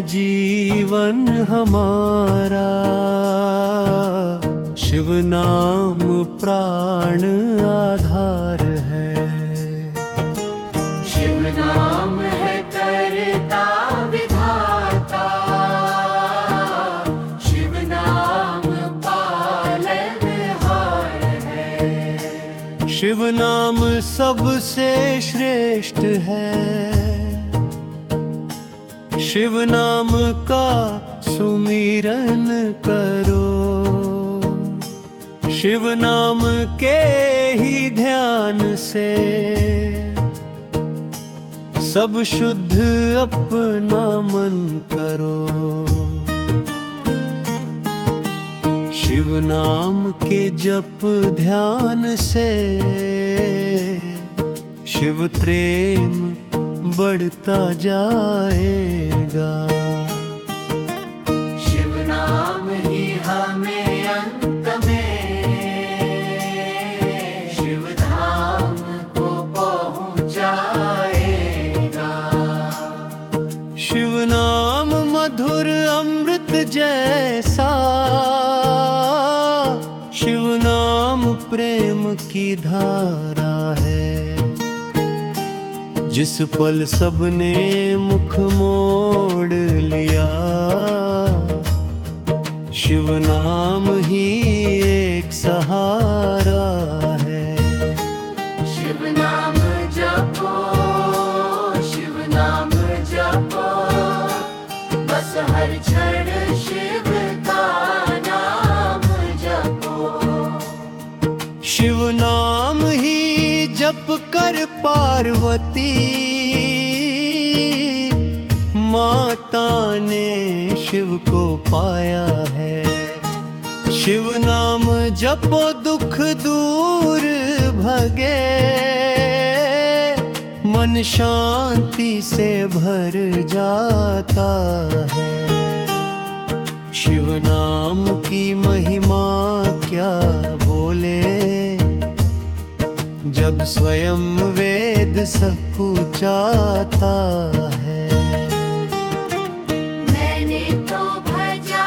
जीवन हमारा। शिव नाम प्राण आधार है। शिव नाम है करता विधाता। शिव नाम पालनहार है। शिव नाम सबसे श्रेष्ठ है। शिव नाम का सुमिरन करो। शिव नाम के ही ध्यान से सब शुद्ध अपना मन करो। शिव नाम के जप ध्यान से शिव प्रेम बढ़ता जाएगा। शिव नाम ही हमें अंत में। शिव धाम को पहुंचाएगा। शिव नाम मधुर अमृत जैसा। शिव नाम प्रेम की धारा है। जिस पल सबने मुख मोड़ लिया, शिव नाम ही एक सहारा है। शिव नाम जपो, शिव नाम जपो, बस हर क्षण शिव जप कर पार्वती, माता ने शिव को पाया है। शिव नाम जपो दुख दूर भगे, मन शांति से भर जाता है। शिव नाम की महिमा क्या स्वयं वेद सब पूछाता है। मैंने तो भजा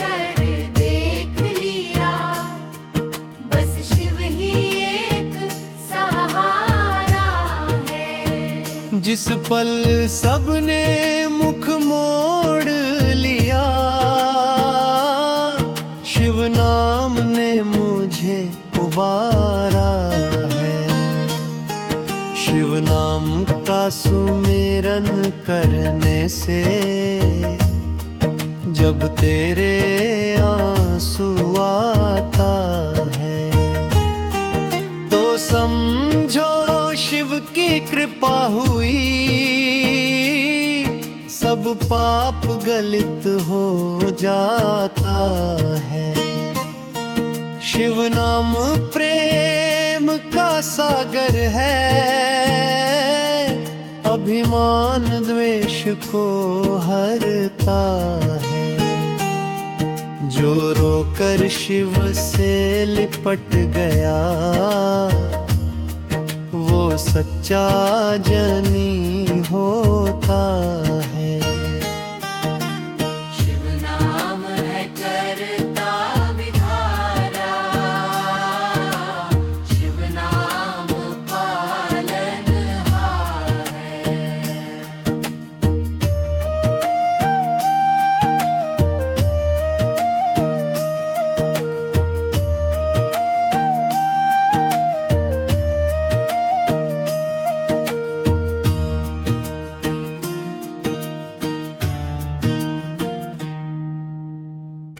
कर देख लिया। बस शिव ही एक सहारा है। जिस पल सबने मुख मोड़ लिया शिव नाम ने मुझे उबारा सुमेरन करने से, जब तेरे आँसू आता है तो समझो शिव की कृपा हुई। सब पाप गलित हो जाता है। शिव नाम प्रेम का सागर है अभिमान द्वेष को हरता है। जो रोकर शिव से लिपट गया, वो सच्चा जनी होता